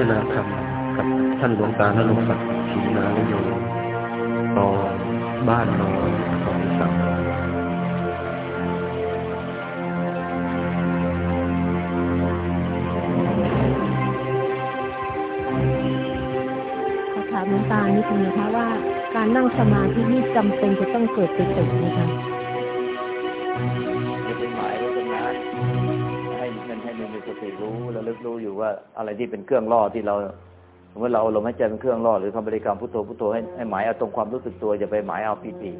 วิตัชนาธรรมกับท่านหลวงตานรงค์ศักดิ์ศรีนาลโยตอนบ้านนอนสองสามขอถามหลวงตานิดนึงนะคะว่าการนั่งสมาธินี่จำเป็นจะต้องเกิดปิติไหมคะ อยู่ว่าอะไรที่เป็นเครื่องล่อที่เราสมมติเราเอาลมหายใจเป็นเครื่องล่อหรือคำบริกรรมพุทโธพุทโธให้ให้หมายเอาตรงความรู้สึกตัวอย่าไปหมายเอาปีติ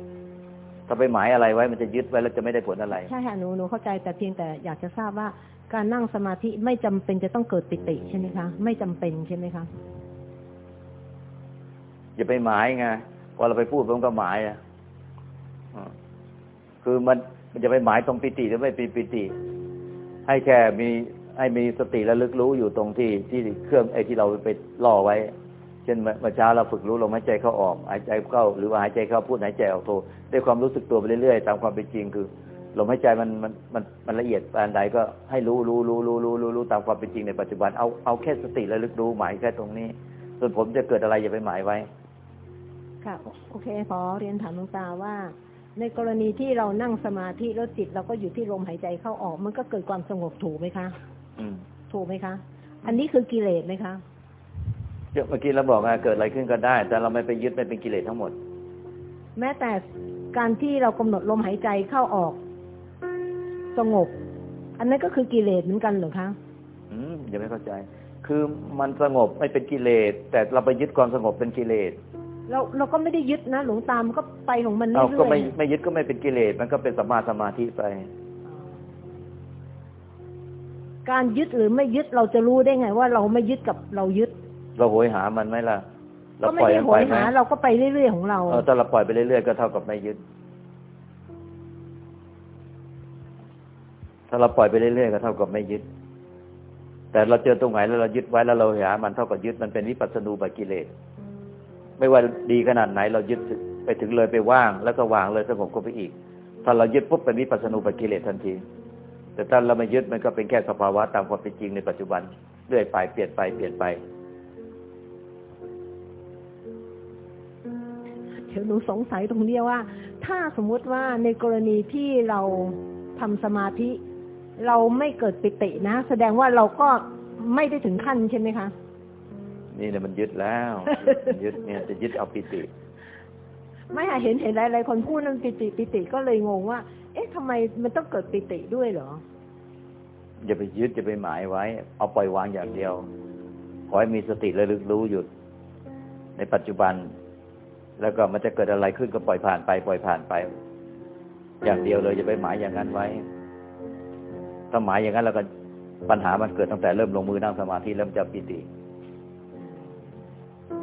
ถ้าไปหมายอะไรไว้มันจะยึดไว้แล้วจะไม่ได้ผลอะไร ใช่ค่ะหนูหนูเข้าใจแต่เพียงแต่อยากจะทราบว่า การนั่งสมาธิไม่จำเป็นจะต้องเกิดปิติใช่ไหมคะไม่จำเป็นใช่ไหมคะอย่าไปหมายไงพอเราไปพูดมันก็หมายอะอืมคือมันมันจะไปหมายตรงปิติหรือไม่ปีปิติ ให้แค่มี ให้มีสติระลึกรู้อยู่ตรงที่ที่เครื่องไอ้ที่เราไปล่อไว้ เช่นเมื่อเช้าเราฝึกรู้ลมหายใจเข้าออกหายใจเข้าหรือว่าหายใจเข้าพูดหายใจออกโทด้วยความรู้สึกตัวไปเรื่อยๆ ตามความเป็นจริงคือลมหายใจมันมันมันมันละเอียดปานใดก็ให้รู้รู้รู้รู้รู้รู้รู้ตามความเป็นจริงในปัจจุบันเอาเอาแค่สติระลึกรู้หมายแค่ตรงนี้ ส่วนผมจะเกิดอะไรอย่าไปหมายไว้ ค่ะ โอเคขอเรียนถามหลวงตาว่า ในกรณีที่เรานั่งสมาธิแล้วจิตเราก็อยู่ที่ลมหายใจเข้าออก มันก็เกิดความสงบถูกไหมคะ ถูกไหมคะ อันนี้คือกิเลสไหมคะเมื่อกี้เราบอกว่าเกิดอะไรขึ้นก็ได้ แต่เราไม่ไปยึดไม่เป็นกิเลสทั้งหมด แม้แต่การที่เรากำหนดลมหายใจเข้าออก สงบ อันนั้นก็คือกิเลสเหมือนกันเหรอคะอืมอย่าไม่เข้าใจ คือมันสงบไม่เป็นกิเลส แต่เราไปยึดความสงบเป็นกิเลสเราเราก็ไม่ได้ยึดนะหลวงตามันก็ไปของมันเรื่เราอยๆก็ไม่ไม่ยึดก็ไม่เป็นกิเลสมันก็เป็นสัมมาสมาธิไป การยึดหรือไม่ยึดเราจะรู้ได้ไง ว่าเราไม่ยึดกับเรายึด เราโหยหามันไหมล่ะเราก็ไม่ปล่อยได้มันโหไปยไหมหาเราก็ไปเรื่อยๆของเราเออถ้าเราปล่อยไปเรื่อยๆก็เท่ากับไม่ยึด ถ้าเราปล่อยไปเรื่อยๆก็เท่ากับไม่ยึด แต่เราเจอตรงไหนแล้วเรายึดไว้แล้วเราหา มันเท่ากับยึดมันเป็นวิปัสสนูปกิเลสไม่ว่าดีขนาดไหน เรายึดไปถึงเลยไปว่าง แล้วก็วางเลยสงบก็ไปอีก ถ้าเรายึดปุ๊บเป็นวิปัสสนูปกิเลสทันที แต่ถ้าเราไม่ยึดมันก็เป็นแค่สภาวะตามความเป็นจริงในปัจจุบันเรื่อยไปเปลี่ยนไปเปลี่ยนไป เดี๋ยวหนูสงสัยตรงเนี้ยว่า ถ้าสมมุติว่าในกรณีที่เราทำสมาธิ เราไม่เกิดปิตินะ แสดงว่าเราก็ไม่ได้ถึงขั้นใช่ไหมคะ นี่เนี่ยมันยึดแล้วยึดเนี่ยจะยึดเอาปิติ ไม่ค่ะเห็นเห็นหลายๆคนพูดนั่นปิติปิติก็เลยงงว่า เอ๊ะทำไมมันต้องเกิดปิติด้วยเหรอ อย่าไปยึดอย่าไปหมายไว้ เอาปล่อยวางอย่างเดียว ขอให้มีสติระลึกรู้หยุด ในปัจจุบัน แล้วก็มันจะเกิดอะไรขึ้นก็ปล่อยผ่านไป ปล่อยผ่านไป อย่างเดียวเลยอย่าไปหมายอย่างนั้นไว้ ถ้าหมายอย่างนั้นแล้วก็ปัญหามันเกิดตั้งแต่เริ่มลงมือนั่งสมาธิแล้วมันจะปิติ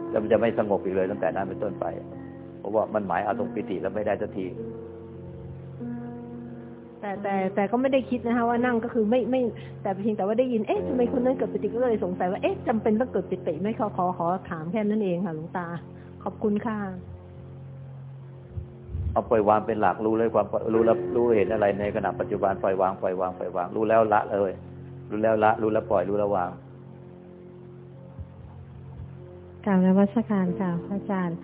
แล้วมันจะไม่สงบอีกเลยตั้งแต่นั้นเป็นต้นไป เพราะว่ามันหมายเอาตรงปิติแล้วไม่ได้สักที แต่แต่แต่ก็ไม่ได้คิดนะคะว่านั่งก็คือไม่ไม่แต่เพียงแต่ว่าได้ยินเอ๊ะทำไมคนนั้นเกิดปิติก็เลยสงสัยว่าเอ๊ะจำเป็นต้องเกิดปิติไหม่ขอขอขอถามแค่นั้นเองค่ะหลวงตา ขอบคุณค่ะเอาปล่อยวางเป็นหลักรู้เลยความรู้แล้วรู้เห็นอะไรในขณะปัจจุบันปล่อยวางปล่อยวางปล่อยวางรู้แล้วละเลยรู้แล้วละรู้แล้วปล่อยรู้แล้ววางกราบนวัสการค่ะพระอาจารย์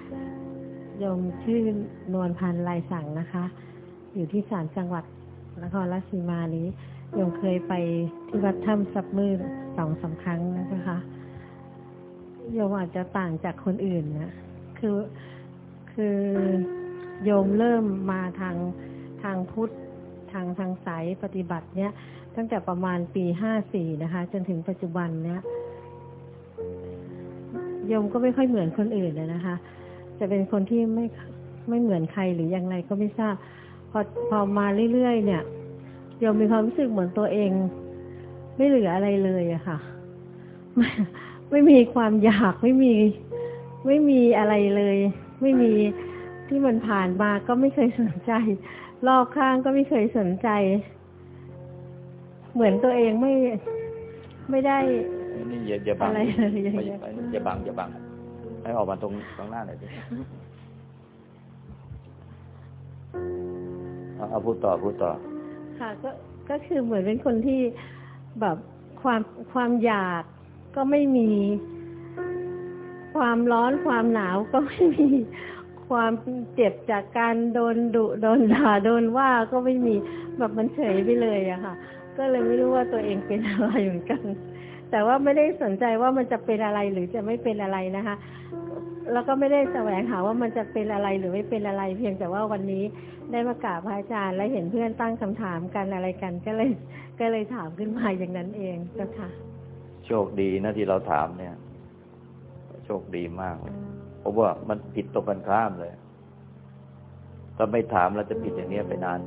โยมชื่อนวลพันธ์ลายสั่งนะคะ อยู่ที่ศาลจังหวัด นครราชสีมานี้ยมเคยไปที่วัดถ้ำซับมือสองสาครั้งนะคะโยมอาจจะต่างจากคนอื่นนะคือคือโยมเริ่มมาทางทางพุทธทางทางสายปฏิบัติเนี้ยตั้งแต่ประมาณปีห้าสี่นะคะ จนถึงปัจจุบันเนี้ยโยมก็ไม่ค่อยเหมือนคนอื่นเลยนะคะ จะเป็นคนที่ไม่ไม่เหมือนใครหรืออย่างไรก็ไม่ทราบ พอพอมาเรื่อยๆเนี่ยโยมมีความรู้สึกเหมือนตัวเอง ไม่เหลืออะไรเลยอะค่ะไม่ไม่มีความอยากไม่มี ไม่มีอะไรเลย ไม่มีที่มันผ่านมาก็ไม่เคยสนใจ รอบข้างก็ไม่เคยสนใจ เหมือนตัวเองไม่ไม่ได้นี่อย่าอย่าบังอะไรเลยอย่าไม่อย่าอย่าบังอย่าบังให้ออกมาตรงตรงหน้าหน่อยสิ เอาพูดต่อพูดต่อ ค่ะ ก็ก็คือเหมือนเป็นคนที่แบบความความอยากก็ไม่มี ความร้อนความหนาวก็ไม่มีความเจ็บจากการโดนดุโดนด่าโดนว่าก็ไม่มีแบบมันเฉยไปเลยอะค่ะ ก็เลยไม่รู้ว่าตัวเองเป็นอะไรเหมือนกัน แต่ว่าไม่ได้สนใจว่ามันจะเป็นอะไรหรือจะไม่เป็นอะไรนะคะ แล้วก็ไม่ได้แสวงหาว่ามันจะเป็นอะไรหรือไม่เป็นอะไร เพียงแต่ว่าวันนี้ได้มากราบพระอาจารย์ และเห็นเพื่อนตั้งคำถามกันอะไรกัน ก็เลยก็เลยถามขึ้นมาอย่างนั้นเองเจ้าค่ะ โชคดีนะที่เราถามเนี่ย โชคดีมากเลยเพราะว่ามันผิดตรงกันข้ามเลยถ้าไม่ถามเราจะผิดอย่างนี้ไปนาน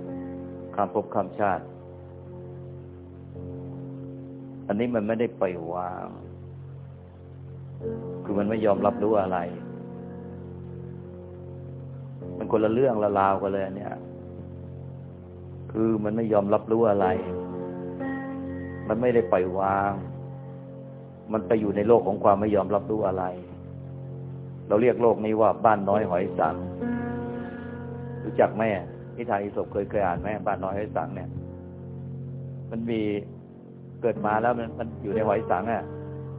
คำพบคำชาติ อันนี้มันไม่ได้ปล่อยวาง คือมันไม่ยอมรับรู้อะไร มันคนละเรื่องละราวกันเลยเนี่ย คือมันไม่ยอมรับรู้อะไร มันไม่ได้ปล่อยวาง มันไปอยู่ในโลกของความไม่ยอมรับรู้อะไร เราเรียกโลกนี้ว่าบ้านน้อยหอยสังรู้จักไหมนิทานอิศบเคยเคยอ่านไหมบ้านน้อยหอยสังเนี่ย มันมีเกิดมาแล้วมันมันอยู่ในหอยสังอะ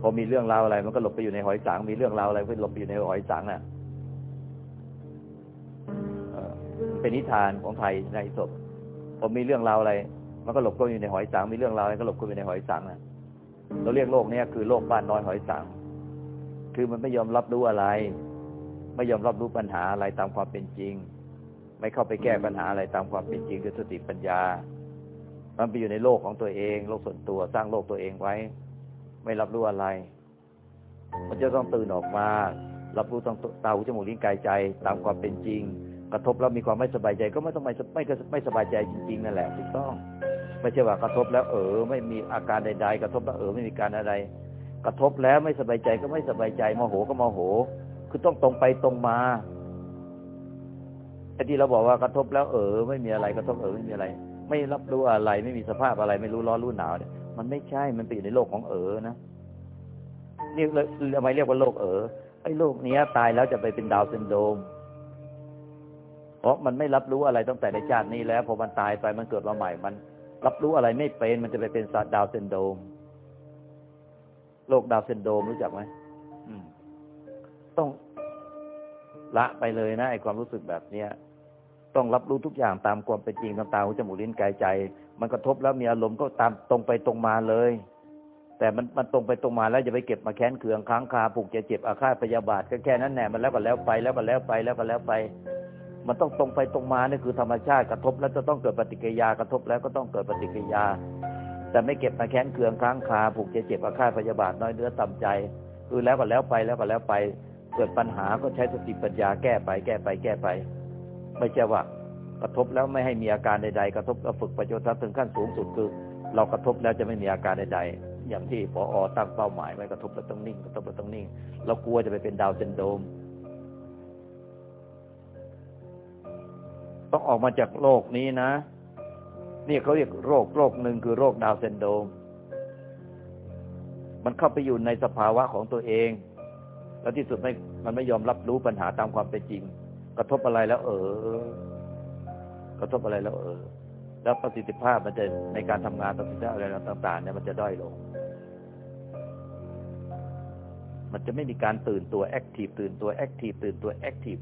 พอมีเรื่องราวอะไร มันก็หลบไปอยู่ในหอยสังมีเรื่องราวอะไรก็หลบไปอยู่ในหอยสังอะ เป็นนิทานของไทยในศพอมีเรื่องราวอะไร มันก็หลบก็อยู่ในหอยสังมีเรื่องราวอะไรก็หลบก็อยู่ในหอยสังอะเราเรียกโลกเนี้ยคือโลกบ้านน้อยหอยสังคือมันไม่ยอมรับรู้อะไร ไม่ยอมรับรู้ปัญหาอะไรตามความเป็นจริง ไม่เข้าไปแก้ปัญหาอะไรตามความเป็นจริงด้วยสติปัญญา มันไปอยู่ในโลกของตัวเอง โลกส่วนตัวสร้างโลกตัวเองไว้ ไม่รับรู้อะไร มันจะต้องตื่นออกมา รับรู้ต้องตาหูจมูกลิ้นกายใจตามความเป็นจริง กระทบแล้วมีความไม่สบายใจก็ไม่ต้องไม่ไม่ไม่สบายใจจริงๆนั่นแหละถูกต้อง ไม่ใช่ว่ากระทบแล้วเออ ไม่มีอาการใด ๆ กระทบแล้วเออไม่มีการอะไร กระทบแล้วไม่สบายใจก็ไม่สบายใจโมโหก็โมโห คือต้องตรงไปตรงมาไอ้ที่เราบอกว่ากระทบแล้วเออ ไม่มีอะไรกระทบเออไม่มีอะไร ไม่รับรู้อะไร ไม่มีสภาพอะไร ไม่รู้ร้อนรู้หนาวเนี่ยมันไม่ใช่มันไปอยู่ในโลกของเออนะนี่เลยทำไมเรียกว่าโรคเออไอ้โรคเนี้ยตายแล้วจะไปเป็น Down syndrome เพราะมันไม่รับรู้อะไรตั้งแต่ในชาตินี้แล้วพอมันตายไปมันเกิดมาใหม่ มันรับรู้อะไรไม่เป็น มันจะไปเป็น Down syndrome โรค Down syndrome รู้จักไหมต้องละไปเลยนะไอความรู้สึกแบบเนี้ย ต้องรับรู้ทุกอย่างตามความเป็นจริงตามตาหูจมูกลิ้นกายใจ มันกระทบแล้วมีอารมณ์ก็ตามตรงไปตรงมาเลย แต่มันมันตรงไปตรงมาแล้วจะไปเก็บมาแค้นเคืองค้างคาผูกจเจ็บอาฆาตพยาบาทก็แค่นั้นแน่มันแล้วก็แล้วไปแล้วก็แล้วไปแล้วก็แล้วไป มันต้องตรงไปตรงมานี่คือธรรมชาติกระทบแล้วจะต้องเกิดปฏิกิริยากระทบแล้วก็ต้องเกิดปฏิกิริยา แต่ไม่เก็บมาแค้นเคืองค้างคาผูกจะเจ็บอาฆาตพยาบาทน้อยเนื้อต่ำใจ คือแล้วก็แล้วไปแล้วก็แล้วไป เกิดปัญหาก็ใช้สติปัญญาแก้ไปแก้ไปแก้ไป ไม่ใช่ว่ากระทบแล้วไม่ให้มีอาการใดๆ กระทบแล้วฝึกประโยชน์ถึงขั้นสูงสุดคือ เรากระทบแล้วจะไม่มีอาการใดๆ อย่างที่พออตั้งเป้าหมายไว้กระทบแล้วต้องนิ่งกระทบแล้วต้องนิ่ง เรากลัวจะไปเป็นดาวน์ซินโดม ต้องออกมาจากโลกนี้นะ นี่เขาเรียกโรคโรคหนึ่งคือโรคดาวน์ซินโดมมันเข้าไปอยู่ในสภาวะของตัวเอง แล้วที่สุดไม่มันไม่ยอมรับรู้ปัญหาตามความเป็นจริง กระทบอะไรแล้ว เออกระทบอะไรแล้ว เออ แล้วประสิทธิภาพมันจะในการทำงานประสิทธิภาพอะไรต่างๆเนี่ยมันจะด้อยลง มันจะไม่มีการตื่นตัว active ตื่นตัว active ตื่นตัว active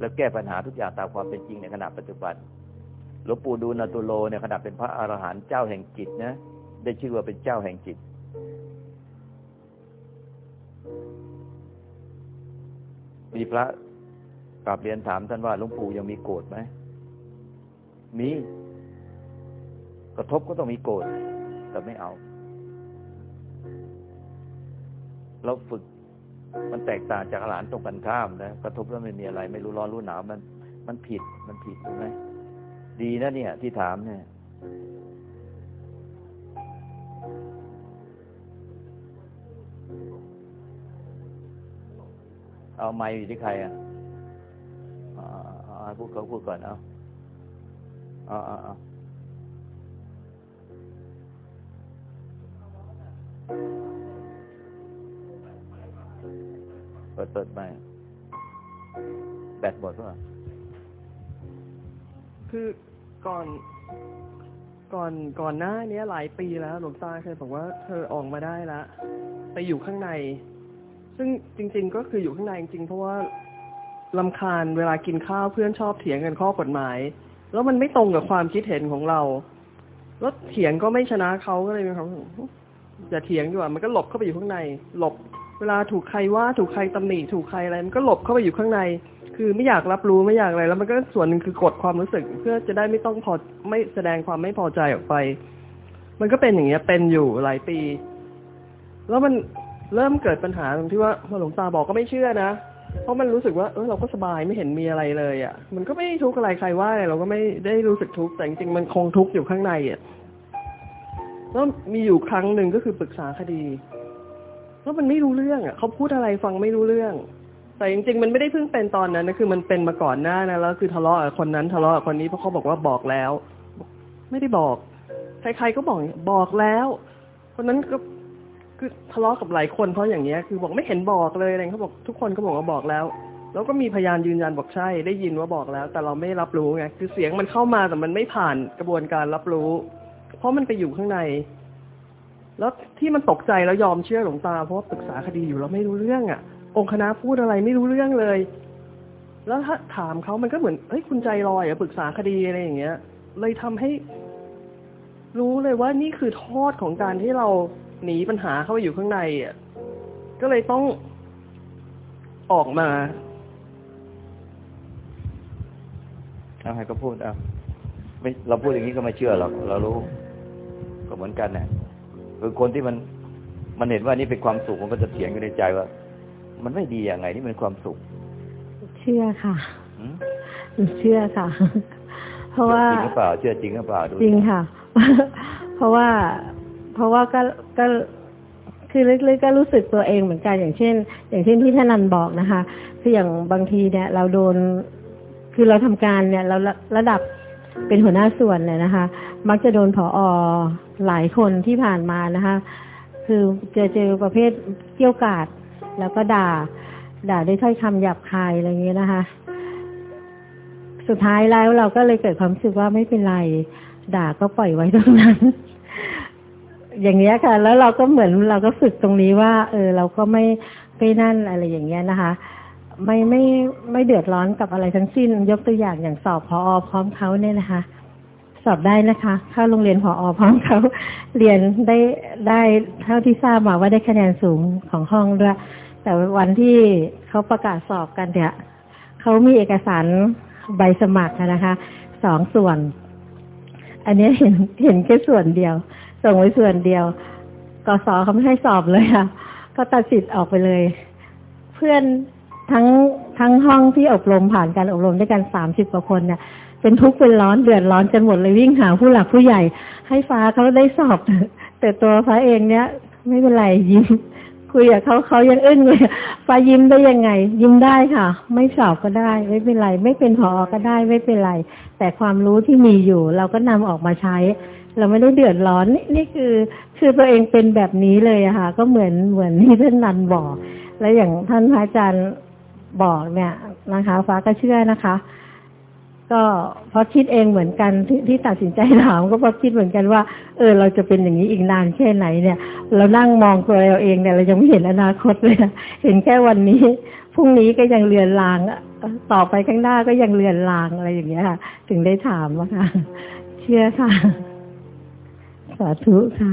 แล้วแก้ปัญหาทุกอย่างตามความเป็นจริงในขณะปัจจุบันหลวงปู่ดูลย์ อตุโลเนี่ยขณะเป็นพระอรหันต์เจ้าแห่งจิตนะได้ชื่อว่าเป็นเจ้าแห่งจิต มีพระกราบเรียนถามท่านว่าหลวงปู่ยังมีโกรธไหมมีกระทบก็ต้องมีโกรธแต่ไม่เอา เราฝึก มันแตกต่างจากอรหันตรงกันข้ามนะกระทบแล้วไม่มีอะไร ไม่รู้ร้อนรู้หนาวมันมันผิดมันผิดถูกไหมดีนะเนี่ย ที่ถามเนี่ยเอาไม้อยู่ที่ใครอะอ่าอ่าอ่าพูดเขาพูดก่อนเอาเอาเอา ปิดเปิดไม่แบตหมดป่ะคือก่อนก่อนก่อนหน้าเนี้ยหลายปีแล้วหลวงตาเคยบอกว่าเธอออกมาได้ละไปอยู่ข้างใน ซึ่งจริง ๆ ก็คืออยู่ข้างในจริงๆเพราะว่าลำคาญเวลากินข้าวเพื่อนชอบเถียงกันข้อกฎหมาย แล้วมันไม่ตรงกับความคิดเห็นของเรา แล้วเถียงก็ไม่ชนะเขาก็เลยมีความอย่าเถียงดีกว่ามันก็หลบเข้าไปอยู่ข้างใน หลบ เวลาถูกใครว่าถูกใครตำหนิถูกใครอะไรมันก็หลบเข้าไปอยู่ข้างใน คือไม่อยากรับรู้ไม่อยากอะไร แล้วมันก็ส่วนหนึ่งคือกดความรู้สึก เพื่อจะได้ไม่ต้องพอไม่แสดงความไม่พอใจออกไป มันก็เป็นอย่างเงี้ยเป็นอยู่หลายปี แล้วมันเริ่มเกิดปัญหาตรงที่ว่าพอหลวงตาบอกก็ไม่เชื่อนะเพราะมันรู้สึกว่าเออเราก็สบายไม่เห็นมีอะไรเลยอะ่ะ มันก็ไม่ทุกข์อะไรใครว่าเราก็ไม่ได้รู้สึกทุกข์แต่จริงๆมันคงทุกข์อยู่ข้างในอะ่ะแล้วมีอยู่ครั้งหนึ่งก็คือปรึกษาคดี แล้วมันไม่รู้เรื่องอะเขาพูดอะไรฟังไม่รู้เรื่อง แต่จริง ๆ มันไม่ได้เพิ่งเป็นตอนนั้นนะคือมันเป็นมาก่อนหน้านะแล้วคือทะเลาะกับคนนั้นทะเลาะกับคนนี้เพราะเขาบอกว่าบอกแล้ว ไม่ได้บอก ใครๆก็บอกบอกแล้ว คนนั้นก็คือทะเลาะกับหลายคนเพราะอย่างเงี้ยคือบอกไม่เห็นบอกเลยอะไรเขาบอกทุกคนก็บอกว่าบอกแล้วแล้วก็มีพยานยืนยันบอกใช่ได้ยินว่าบอกแล้ว แต่เราไม่รับรู้ไงคือเสียงมันเข้ามาแต่มันไม่ผ่านกระบวนการรับรู้ เพราะมันไปอยู่ข้างใน แล้วที่มันตกใจแล้วยอมเชื่อหลวงตา เพราะปรึกษาคดีอยู่แล้วไม่รู้เรื่องอะ่ะ องค์คณะพูดอะไรไม่รู้เรื่องเลย แล้วถ้าถามเขามันก็เหมือนเฮ้ยคุณใจลอยอะปรึกษาคดีอะไรอย่างเงี้ย เลยทำให้ รู้เลยว่านี่คือโทษของการที่เราหนีปัญหาเข้าไปอยู่ข้างในอะก็เลยต้องออกมาเอาให้ก็พูดเอาไม่เราพูดอย่างนี้ก็ไม่เชื่อหรอกเรารู้ ก็เหมือนกันเนี่ย คือคนที่มันมันเห็นว่านี่เป็นความสุขมันก็จะเถียงกันในใจว่า มันไม่ดียังไงนี่เป็นความสุข เชื่อค่ะหืมหนูเชื่อค่ะ เพราะว่าจริงหรือเปล่าเชื่อจริงหรือเปล่าดูจริงค่ะ เพราะว่าเพราะว่าก็ก็คือลึกๆก็รู้สึกตัวเองเหมือนกันอย่างเช่น อย่างเช่นที่ท่านันบอกนะคะ คืออย่างบางทีเนี่ย เราโดนคือเราทำการเนี่ย เราระระดับ เป็นหัวหน้าส่วนเนี่ยนะคะ มักจะโดนผออหลายคนที่ผ่านมานะคะ คือเจอเจอประเภทเกี่ยวกาดแล้วก็ด่า ด่าด้วยถ้อยคำหยาบคายอะไรอย่างเงี้ยนะคะ สุดท้ายแล้วเราก็เลยเกิดความรู้สึกว่าไม่เป็นไร ด่าก็ปล่อยไว้ตรงนั้น อย่างเงี้ยค่ะ แล้วเราก็เหมือนเราก็ฝึกตรงนี้ว่า เออ เราก็ไม่ไม่นั่นอะไรอย่างเงี้ยนะคะ ไม่ไม่ไม่เดือดร้อนกับอะไรทั้งสิ้น ยกตัวอย่างอย่างสอบพอพร้อมเขาเนี่ยนะคะ สอบได้นะคะเข้าโรงเรียนพอพร้อมเขาเรียนได้ได้เท่าที่ทราบมาว่าได้คะแนนสูงของห้องด้วยแต่วันที่เขาประกาศสอบกันเนี่ยเขามีเอกสารใบสมัครนะคะสองส่วน อันนี้เห็นเห็นแค่ส่วนเดียว ส่งไว้ส่วนเดียวกศเขาไม่ให้สอบเลยค่ะก็ตัดสิทธิ์ออกไปเลย เพื่อน ทั้งทั้งห้องที่อบรมผ่านการอบรมด้วยกันสามสิบกว่าคนเนี่ยเป็นทุกข์เป็นร้อนเดือดร้อนกันหมดเลยวิ่งหาผู้หลักผู้ใหญ่ ให้ฟ้าเขาได้สอบ แต่ตัวฟ้าเองเนี่ย ไม่เป็นไรยิ้มคุยกับเขาเขายังอึ้งเลยฟ้ายิ้มได้ยังไง ยิ้มได้ค่ะ ไม่สอบก็ได้ ไม่เป็นไร ไม่เป็นพอก็ได้ไม่เป็นไร แต่ความรู้ที่มีอยู่ เราก็นำออกมาใช้ เราไม่ได้เดือดร้อนนี่นี่คือ คือตัวเองเป็นแบบนี้เลยอะค่ะ ก็เหมือนเหมือนที่ท่านนันบอก และอย่างท่านพระอาจารย์ บอกเนี่ยนะคะ ฟ้าก็เชื่อนะคะ ก็เพราะคิดเองเหมือนกันที่ที่ตัดสินใจถามก็เพราะคิดเหมือนกันว่า เออ เราจะเป็นอย่างนี้อีกนานแค่ไหนเนี่ย เรานั่งมองตัวเราเองเนี่ยเรายังไม่เห็นอนาคตเลยเห็นแค่วันนี้พรุ่งนี้ก็ยังเลือนลางต่อไปข้างหน้าก็ยังเลือนลางอะไรอย่างเงี้ยค่ะ ถึงได้ถามว่าค่ะ เชื่อค่ะ สาธุค่ะ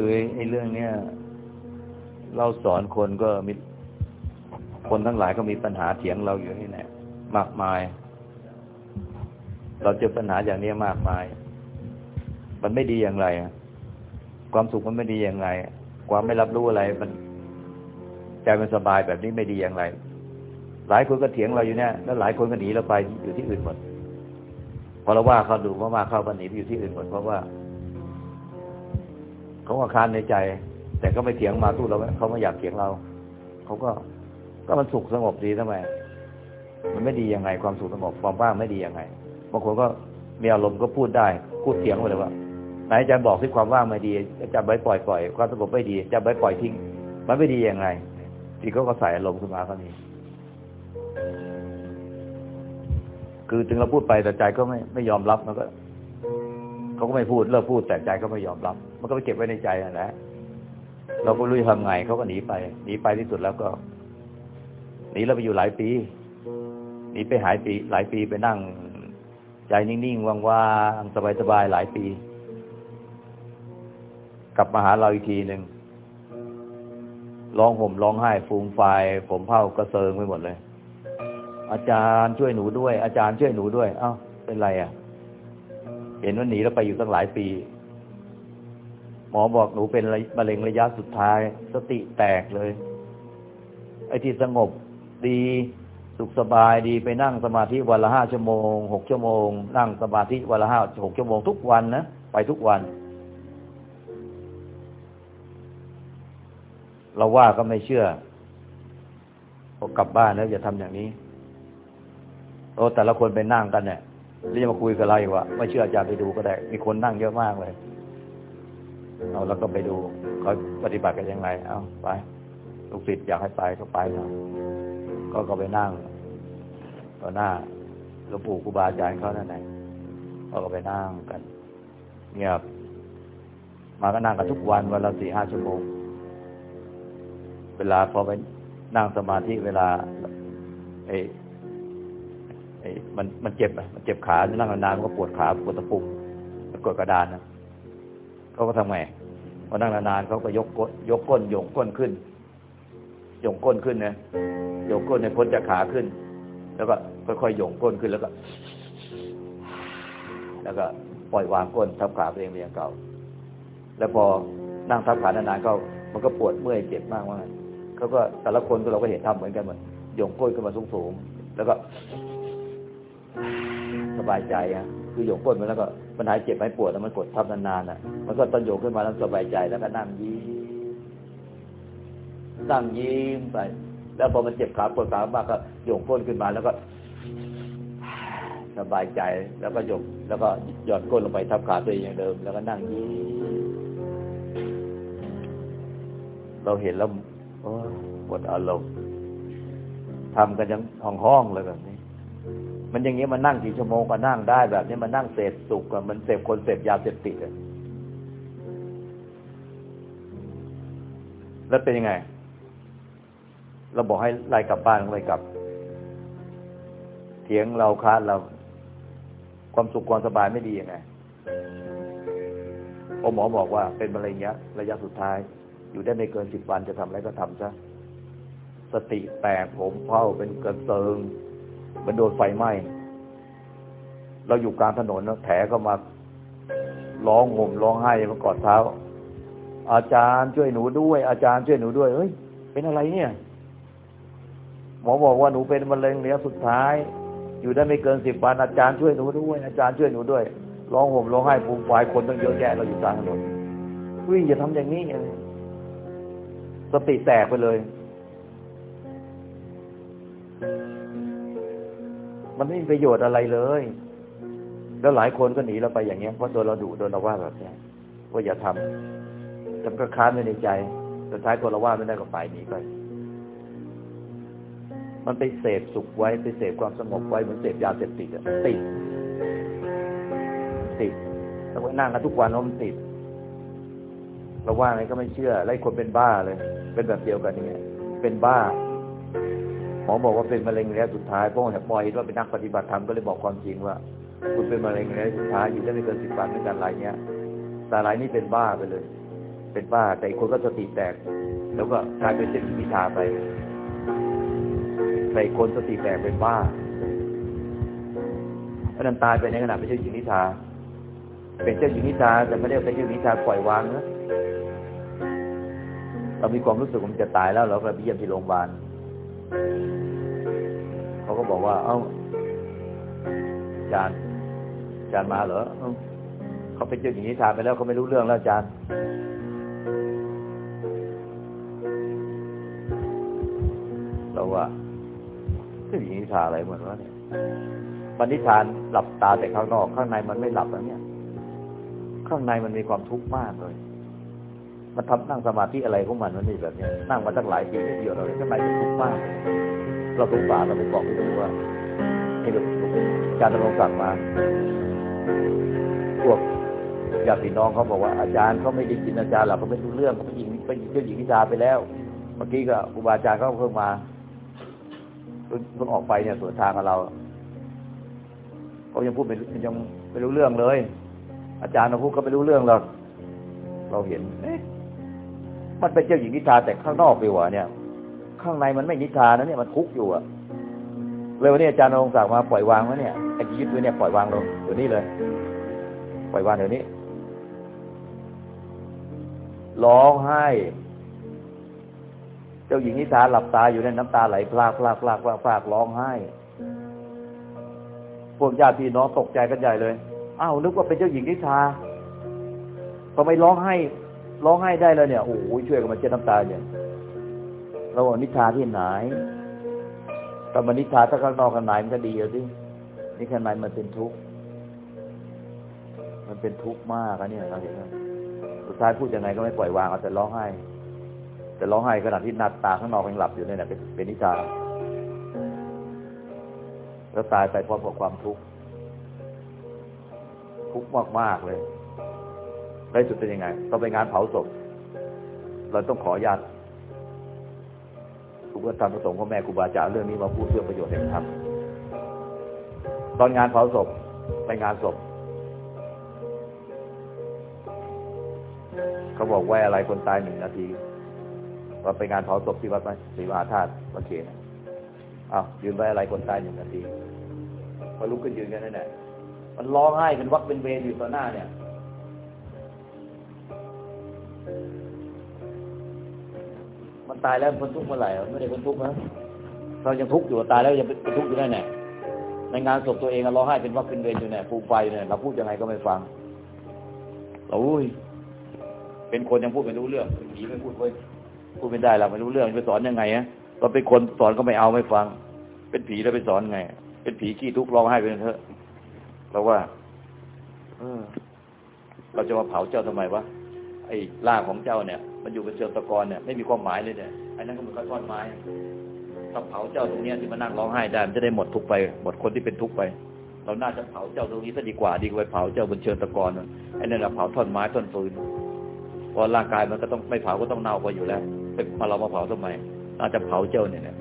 คือไอ้เรื่องเนี้ยเราสอนคนก็มีคนทั้งหลายก็มีปัญหาเถียงเราอยู่นี่แหละมากมาย เราเจอปัญหาอย่างนี้มากมาย มันไม่ดีอย่างไรความสุขมันไม่ดีอย่างไรความไม่รับรู้อะไร มันใจมันสบายแบบนี้ไม่ดีอย่างไร หลายคนก็เถียงเราอยู่เนี่ยแล้วหลายคนก็หนีเราไปอยู่ที่อื่นหมดพอเราว่าเขาดูว่าว่าเข้าก็หนีไปอยู่ที่อื่นหมดเพราะว่า เขาก็ค้านในใจ แต่ก็ไม่เถียงมาตู้เราเขาไม่อยากเถียงเรา เขาก็ก็มันสุขสงบดีทำไม มันไม่ดียังไง ความสุขสงบความว่างไม่ดียังไงบางคนก็มีอารมณ์ก็พูดได้ พูดเถียงไปเลยว่าไหนอาจารย์บอกที่ความว่างไม่ดีอาจารย์ไว้ปล่อยปล่อยความสงบไม่ดีอาจารย์ไว้ปล่อยทิ้ง มันไม่ดียังไงที่เขาก็ใส่อารมณ์ขึ้นมาก็มีคือถึงเราพูดไปแต่ใจก็ไม่ไม่ยอมรับมันก็ เขาก็ไม่พูดเลิกพูดแต่ใจก็ไม่ยอมรับ มันก็ไปเก็บไว้ในใจนั่นแหละเราก็รู้จะทำไงเขาก็หนีไปหนีไปที่สุดแล้วก็หนีเราไปอยู่หลายปีหนีไปหายปี หลายปีไปนั่ง ใจนิ่งๆว่างๆสบายๆหลายปี กลับมาหาเราอีกทีหนึ่งร้องห่มร้องไห้ฟูมไฟผมเผากระเซิงไปหมดเลย อาจารย์ช่วยหนูด้วย อาจารย์ช่วยหนูด้วย เอ้าเป็นไรอะ เห็นว่าหนีแล้วไปอยู่ตั้งหลายปี หมอบอกหนูเป็นมะเร็งระยะสุดท้าย สติแตกเลย ไอ้ที่สงบดีสุขสบายดีไปนั่งสมาธิวันละห้าชั่วโมงหกชั่วโมง นั่งสมาธิวันละห้าหกชั่วโมงทุกวันนะไปทุกวัน เราว่าก็ไม่เชื่อพอกลับบ้านแล้วอย่าทำอย่างนี้โอ้แต่ละคนไปนั่งกันเนี่ย แล้วจะมาคุยกับเราอีกว่าไม่เชื่ออาจารย์ไปดูก็ได้ มีคนนั่งเยอะมากเลยเอาแล้วก็ไปดูเขาปฏิบัติกันยังไง เอาไป ลูกศิษย์อยากให้ไปก็ไปเนาะก็ก็ไปนั่งต่อหน้าหลวงปู่ครูบาอาจารย์เขานั่นแหละก็ก็ไปนั่งกัน เงียบ มาก็นั่งกันทุกวันวันละสี่ห้าชั่วโมง เวลาพอไปนั่งสมาธิเวลาไอ มันมันเจ็บอะมันเจ็บขานั่งนานๆมันก็ปวดขาปวดตะปุ่มมันกดกระดานนะเขาก็ทำไงพอนั่งนานๆเขาก็ยกก้นยกก้นโยงก้นขึ้นโยงก้นขึ้นนะโยงก้นในพ้นจากขาขึ้น แล้วก็ค่อยๆโยงก้นขึ้นแล้วก็ แล้วก็ปล่อยวางก้นทับขาตัวเองเรียงเก่า แล้วพอนั่งทับขานานๆก็มันก็ปวดเมื่อยเจ็บมากมาเขาก็แต่ละคนก็เราก็เห็นทำเหมือนกันหมดโยงก้นขึ้นมาสูงๆแล้วก็ สบายใจอะคือโยงก้นมันแล้วก็มันหายเจ็บหายปวดแล้วมันกดทับนานๆอะ มันก็ตอนโยงขึ้นมาแล้วสบายใจแล้วก็นั่งยิ้มนั่งยิ้มไป แล้วพอมันเจ็บขาปวดขามากก็โยงก้นขึ้นมาแล้วก็สบายใจแล้วก็ยกแล้วก็หย่อนก้นลงไปทับขาตัวเองอย่างเดิม แล้วก็นั่งยิ้มเราเห็นแล้วโอ้ยหมดอารมณ์ทำกันยังห้องห้องๆเลยแบบนี้ มันอย่างเงี้ยมันนั่งกี่ชั่วโมงก็นั่งได้แบบนี้มันนั่งเสพสุขอะมันเสพคนเสพยาเสพติดอะแล้วเป็นยังไง เราบอกให้ไล่กลับบ้านไม่กลับ เถียงเราค้าเรา ความสุขความสบายไม่ดียังไงพอหมอบอกว่าเป็นมะเร็งระยะระยะสุดท้าย อยู่ได้ไม่เกินสิบวันจะทำอะไรก็ทำซะสติแตกผมเผ้าเป็นกระเซิง มือนโดนไฟไหม้เราอยู่กลางถนนแล้วแถก็มาร้องห่มร้องไห้มากอดเท้า อาจารย์ช่วยหนูด้วย อาจารย์ช่วยหนูด้วยเฮ้ย เป็นอะไรเนี่ยหมอบอกว่าหนูเป็นมะเร็งระยะสุดท้าย อยู่ได้ไม่เกินสิบวันอาจารย์ช่วยหนูด้วย อาจารย์ช่วยหนูด้วยร้องห่มร้องไห้ปูมปายคนต้องเยอะแยะเราอยู่กลางถนนวิ่งอย่าทำอย่างนี้สติแตกไปเลย มันไม่มีประโยชน์อะไรเลย แล้วหลายคนก็หนีเราไปอย่างเงี้ยเพราะโดนเราดุโดนเราว่าแบบเนี้ยว่าอย่าทำแต่ก็ค้านไว้ในใจสุดท้ายคนเราว่าไม่ได้ก็ไปหนีไป มันไปเสพสุขไว้ไปเสพความสงบไว้เหมือนเสพยาเสพติดอะติดติดแล้วก็นั่งกันทุกวันแล้วมันติด เราว่าอะไรก็ไม่เชื่อไล่คนเป็นบ้าเลย เป็นแบบเดียวกันนี่เป็นบ้า มอบอกว่าเป็นมะเร็งระยะสุดท้ายเพราะว่าปอยว่าเป็นนักปฏิบัติธรรมก็เลยบอกความจริงว่า คุณเป็นมะเร็งระยะสุดท้ายอยู่ได้ไม่เกินสิบวันเหมือนกันรเนี้ยแต่รายนี้เป็นบ้าไปเลย เป็นบ้า แต่อีกคนก็สติแตก แล้วก็กลายเป็นเส้นวิชาไปแต่อีกคนสติแตกเป็นบ้าอันนั้นตายไปในขณะเป็นเจ้าหญิงนิทาเป็นเจ้าหญิงนิทาแต่ไม่ได้เป็นเจ้าหญิงนิทาปล่อยวางนะเรามีความรู้สึกว่ามันจะตายแล้วเราก็ไปเยี่ยมที่โรงพยาบาล เขาก็บอกว่า เอ้าอาจารย์อาจารย์มาเหรอเอ้าเขาเป็นเจ้าหญิงนิทราไปแล้วเขาไม่รู้เรื่องแล้วอาจารย์เราว่าเจ้าหญิงนิทราอะไรเหมือนว่าเนี่ยปณิธานหลับตาแต่ข้างนอก ข้างในมันไม่หลับแล้วเนี่ย ข้างในมันมีความทุกข์มากเลย มันทำนั่งสมาธิอะไรของมันมันนี่แบบเนี้ยนั่งมาตั้งหลายปีไม่เดียวเราเลยข้างในมันทุกข์มาก เราทุกข์บาเราไปบอกไปดูว่านี่หลวงปู่อาจารย์นรงค์สั่งมาพวกญาติพี่น้องเขาบอกว่าอาจารย์เขาไม่ได้กินอาจารย์หรอกเขาไม่รู้เรื่องเขาไปยิงไปยิงเจ้าหญิงวิชาไปแล้ว เมื่อกี้ก็ครูบาอาจารย์เขาเพิ่งมาเพิ่งเพิ่งออกไปเนี่ยสวนทางกับเราเขายังพูดไม่ยังไม่รู้เรื่องเลย อาจารย์เราพูดก็ไม่รู้เรื่องหรอกเราเห็นเอ๊ะ มันเป็นเจ้าหญิงนิทาแต่ข้างนอกไปวะเนี่ย ข้างในมันไม่นิทานะเนี่ยมันทุกข์อยู่อะเลยวันนี้อาจารย์นรงค์สั่งมาปล่อยวางแล้วเนี่ยไอ้ที่ยึดไว้เนี่ยปล่อยวางลงเดี๋ยวนี้เลย ปล่อยวางเดี๋ยวนี้ร้องไห้ เจ้าหญิงนิทาหลับตาอยู่ในน้ำตาไหลพลากพลากพลากพลากพลากร้องไห้ พวกญาติพี่น้องตกใจกันใหญ่เลย อ้าวนึกว่าเป็นเจ้าหญิงนิทาทำไมร้องไห้ ร้องไห้ได้เลยเนี่ยโอ้โหช่วยกันมาเช็ดน้ำตาเนี่ยเราบอกนิทาที่ไหนแต่มันนิทาถ้าข้างนอกข้างในมันก็ดีอะสินี่ข้างในมันเป็นทุกข์มันเป็นทุกข์มากอะเนี่ยเราเห็นไหมสุดท้ายพูดยังไงก็ไม่ปล่อยวางเอาแต่ร้องไห้ แต่ร้องไห้ขณะที่นัดตาข้างนอกยังหลับอยู่เนี่ยเป็นเป็นนิทาแล้วตายไปพร้อมกับความทุกข์ทุกข์มากๆเลย ในสุดเป็นยังไงต้องไปงานเผาศพ เราต้องขอญาติทุกท่านประสงค์พ่อแม่ครูบาอาจารย์เรื่องนี้มาพูดเพื่อประโยชน์แห่งธรรมตอนงานเผาศพไปงานศพ เขาบอกไว้อะไรคนตายหนึ่งนาทีว่าไปงานเผาศพที่วัดศรีมหาธาตุวัดเขนอ้าวยืนไว้อะไรคนตายหนึ่งนาทีพอลุกขึ้นยืนกันนั่นแหละมันร้องไห้เป็นวักเป็นเวรอยู่ต่อหน้าเนี่ย ตายแล้วมันพ้นทุกข์เมื่อไหร่ไม่ได้พ้นทุกข์นะเรายังทุกข์อยู่ตายแล้วยังเป็นทุกข์อยู่ได้แน่ในงานศพตัวเองอะร้องไห้เป็นวักเป็นเวรอยู่เนี่ยปูไฟเนี่ยเราพูดยังไงก็ไม่ฟังเราอุ้ยเป็นคนยังพูดไม่รู้เรื่องผีไม่พูดเว้ยพูดไม่ได้เราไม่รู้เรื่องไปสอนยังไงอะเราเป็นคนสอนก็ไม่เอาไม่ฟัง เป็นผีแล้วไปสอนไง เป็นผีขี้ทุกข์ร้องไห้ไปเถอะเราว่าเออเราจะมาเผาเจ้าทำไมวะไอ้ร่างของเจ้าเนี่ย มันอยู่เป็นเชิงตะกอนเนี่ยไม่มีความหมายเลยเนี่ยไอ้นั่นก็เหมือนกับท่อนไม้ถ้าเผาเจ้าตรงเนี้ยที่มานั่งร้องไห้ได้มันจะได้หมดทุกไป หมดคนที่เป็นทุกไป เราน่าจะเผาเจ้าตรงนี้ซะดีกว่าดีกว่าเผาเจ้าบนเชิงตะกอนไอ้นั่นเราเผาท่อนไม้ท่อนฟืนพราะร่างกายมันก็ต้องไม่เผาก็ต้องเน่าไปอยู่แล้วไปมาเรามาเผาทำไมน่าจะเผาเจ้าเนี่ยนะ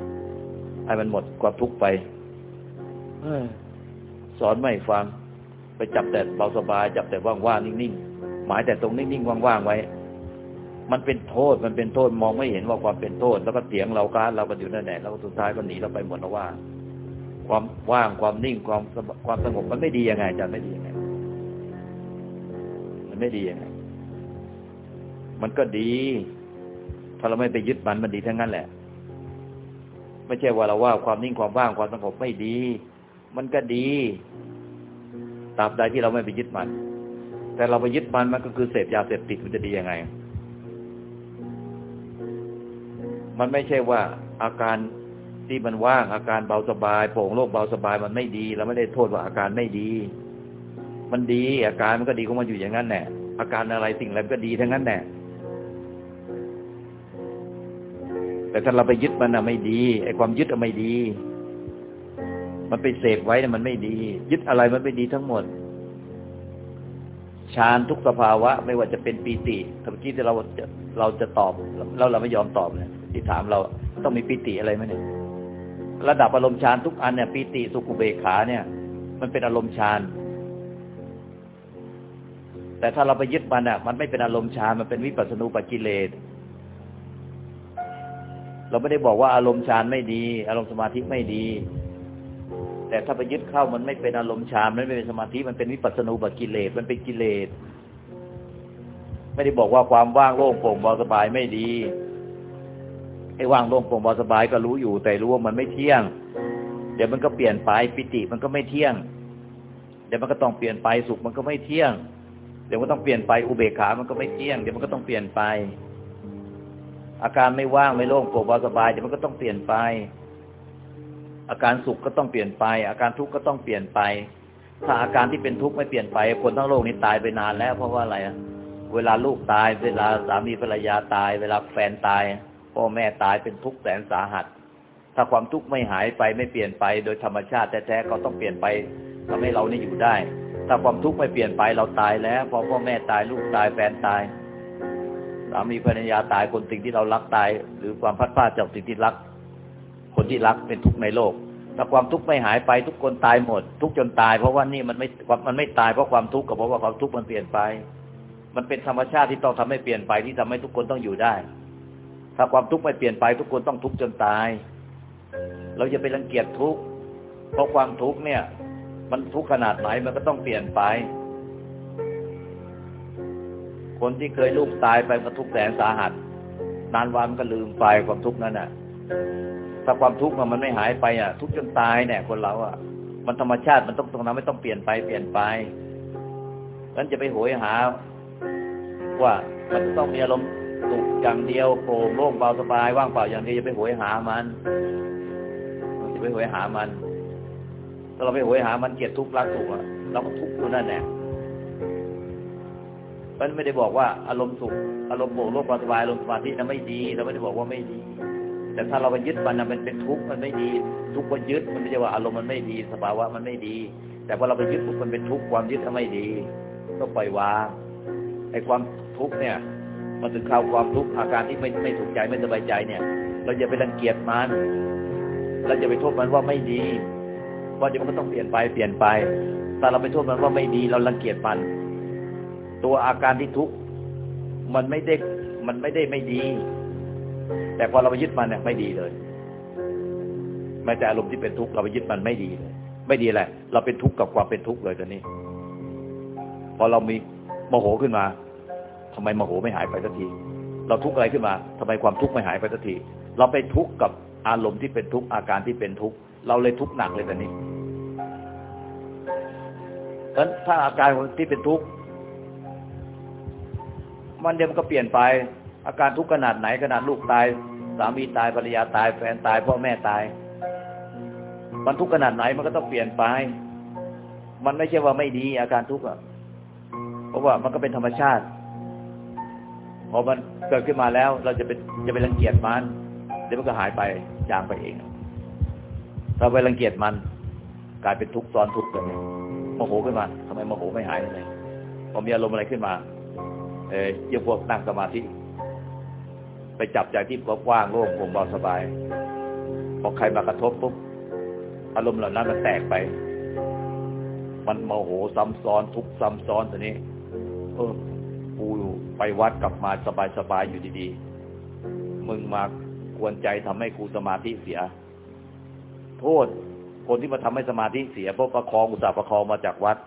ให้มันหมดความทุกข์ไปสอนไม่ฟัง ไปจับแต่เบาสบาย จับแต่ว่างๆนิ่งๆหมายแต่ตรงนิ่งๆว่างๆไว้ มันเป็นโทษมันเป็นโทษมองไม่เห็นว่าความเป็นโทษ แล้วก็เถียงเราการเราก็อยู่นั่นแหละแล้วสุดท้ายก็หนีเราไปหมดแล้วว่า ความว่างความนิ่งความสบความสงบมันไม่ดียังไงจารย์ไม่ดียังไงมันไม่ดียังไงมันก็ดี ถ้าเราไม่ไปยึดมันมันดีทั้งนั้นแหละ ไม่ใช่ว่าเราว่าความนิ่งความว่างความสงบไม่ดี มันก็ดีตราบใดที่เราไม่ไปยึดมัน แต่เราไปยึดมันมันก็คือเสพยาเสพติดมันจะดียังไง มันไม่ใช่ว่าอาการที่มันว่างอาการเบาสบายโปร่งโล่งเบาสบายมันไม่ดีเราไม่ได้โทษว่าอาการไม่ดี มันดี อาการมันก็ดีของมันอยู่อย่างนั้นแหละอาการอะไรสิ่งอะไรมันก็ดีทั้งนั้นแหละแต่ถ้าเราไปยึดมันอะไม่ดีไอ้ความยึดอะไม่ดี มันไปเสพไว้เนี่ยมันไม่ดี ยึดอะไรมันไม่ดีทั้งหมดฌานทุกสภาวะ ไม่ว่าจะเป็นปีติเมื่อกี้ที่เราจะเราจะตอบแล้วเราไม่ยอมตอบเนี่ย ที่ถามเราต้องมีปีติอะไรไหมเนี่ยระดับอารมณ์ฌานทุกอันเนี่ยปีติสุขุเบขาเนี่ย มันเป็นอารมณ์ฌานแต่ถ้าเราไปยึดมันอะ มันไม่เป็นอารมณ์ฌานมันเป็นวิปัสสนูปกิเลสเราไม่ได้บอกว่าอารมณ์ฌานไม่ดี อารมณ์สมาธิไม่ดี แต่ถ้าไปยึดเข้ามันไม่เป็นอารมณ์ฌานมันไม่เป็นสมาธิมันเป็นวิปัสสนูปกิเลสมันเป็นกิเลสไม่ได้บอกว่าความว่างโล่งโปร่งเบาสบายไม่ดี ไอ้ว่างโล่งโปร่งเบาสบายก็รู้อยู่ แต่รู้ว่ามันไม่เที่ยง เดี๋ยวมันก็เปลี่ยนไปปิติมันก็ไม่เที่ยง เดี๋ยวมันก็ต้องเปลี่ยนไปสุขมันก็ไม่เที่ยง เดี๋ยวมันต้องเปลี่ยนไปอุเบกขา มันก็ไม่เที่ยง เดี๋ยวมันก็ต้องเปลี่ยนไป อาการไม่ว่างไม่โล่งโปร่งเบาสบายเดี๋ยวมันก็ต้องเปลี่ยนไป อาการสุขก็ต้องเปลี่ยนไป อาการทุกข์ก็ต้องเปลี่ยนไป ถ้าอาการที่เป็นทุกข์ไม่เปลี่ยนไป คนทั้งโลกนี้ตายไปนานแล้ว เพราะว่าอะไรอะเวลาลูกตาย เวลาสามีภรรยาตาย เวลาแฟนตาย พ่อแม่ตายเป็นทุกข์แสนสาหัส ถ้าความทุกข์ไม่หายไปไม่เปลี่ยนไป โดยธรรมชาติแท้ๆก็ต้องเปลี่ยนไปทำให้เรานี่อยู่ได้ ถ้าความทุกข์ไม่เปลี่ยนไปเราตายแล้ว พอพ่อแม่ตายลูกตายแฟนตายสามีภรรยาตายคนสิ่งที่เรารักตาย หรือความพัดพลาดจากสิ่งที่รัก คนที่รักเป็นทุกข์ในโลกถ้าความทุกข์ไม่หายไปทุกคนตายหมด ทุกจนตาย เพราะว่านี่มันไม่มันไม่ตายเพราะความทุกข์กับเพราะว่าความทุกข์มันเปลี่ยนไป มันเป็นธรรมชาติที่ต้องทำให้เปลี่ยนไปที่ทำให้ทุกคนต้องอยู่ได้ ถ้าความทุกข์ไม่เปลี่ยนไปทุกคนต้องทุกข์จนตาย เราจะไปรังเกียจทุกข์เพราะความทุกข์เนี่ย มันทุกข์ขนาดไหนมันก็ต้องเปลี่ยนไป คนที่เคยลูกตายไปมันทุกข์แสนสาหัส นานวันมันก็ลืมไปความทุกข์นั้นน่ะ ถ้าความทุกข์มันไม่หายไปอะ ทุกข์จนตายเนี่ย คนเราอะ มันธรรมชาติมันต้องตรงนั้นไม่ต้องเปลี่ยนไปเปลี่ยนไปนั้นจะไปโหยหา ว่ามันต้องมีอารมณ์ สุขอย่างเดียวโปร่งโล่งเบาสบายว่างเปล่าอย่างเดียวจะไปโหยหามันจะไปโหยหามันถ้าเราไปโหยหามันเกลียดทุกข์รักสุขอะเราก็ทุกข์อยู่นั่นแหละมันไม่ได้บอกว่าอารมณ์สุขอารมณ์โปร่งโล่งเบาสบายอารมณ์สมาธินั้นไม่ดีเราไม่ได้บอกว่าไม่ดี แต่ถ้าเราไปยึดมันนะมันเป็นทุกข์มันไม่ดี ทุกข์ก็ยึดมันไม่ใช่ว่าอารมณ์มันไม่ดี สภาวะมันไม่ดี แต่พอเราไปยึดมันเป็นทุกข์ความยึดมันไม่ดีต้องปล่อยวางไอ้ความทุกข์เนี่ย มันถึงข่าวความทุกข์อาการที่ไม่ไม่ถูกใจไม่สบายใจเนี่ย เราอย่าไปรังเกียจมันเราจะไปโทษมันว่าไม่ดีว่าเดี๋ยวมันก็ต้องเปลี่ยนไปเปลี่ยนไป แต่เราไปโทษมันว่าไม่ดีเรารังเกียจมัน ตัวอาการที่ทุกข์มันไม่ได้มันไม่ได้ไม่ดี แต่พอเราไปยึดมันเนี่ยไม่ดีเลยแม้แต่อารมณ์ที่เป็นทุกข์เราไปยึดมันไม่ดีเลยไม่ดีแหละเราเป็นทุกข์กับความเป็นทุกข์เลยตอนนี้ พอเรามีโมโหขึ้นมา ทำไมโมโหไม่หายไปสักที เราทุกข์อะไรขึ้นมาทำไมความทุกข์ไม่หายไปสักที เราไปทุกข์กับอารมณ์ที่เป็นทุกข์อาการที่เป็นทุกข์เราเลยทุกข์หนักเลยตอนนี้ฉะนั้นถ้าอาการที่เป็นทุกข์มันเดี๋ยวมันก็เปลี่ยนไป อาการทุกข์ขนาดไหนขนาดลูกตายสามีตายภรรยาตายแฟนตายพ่อแม่ตาย มันทุกข์ขนาดไหนมันก็ต้องเปลี่ยนไป มันไม่ใช่ว่าไม่ดีอาการทุกข์อะเพราะว่ามันก็เป็นธรรมชาติ พอมันเกิดขึ้นมาแล้ว เราจะเป็นจะไปรังเกียจมัน เดี๋ยวมันก็หายไปจางไปเอง เราไปรังเกียจมัน กลายเป็นทุกข์ซ้อนทุกข์เนี่ยโมโหขึ้นมาทำไมโมโหไม่หายเลยพอมีอารมณ์อะไรขึ้นมา เออเยี่ยพวกนั่งสมาธิไปจับใจที่กว้างโล่งโปร่งเบาสบายพอใครมากระทบปุ๊บอารมณ์เหล่านั้นมันแตกไป มันโมโหซ้ำซ้อนทุกข์ซ้ำซ้อนตัวนี้ เออ ไปวัดกลับมาสบายๆอยู่ดีๆ มึงมากวนใจทำให้กูสมาธิเสีย โทษ คนที่มาทำให้สมาธิเสียเพราะประคองอุตส่าห์ประคองมาจากวัด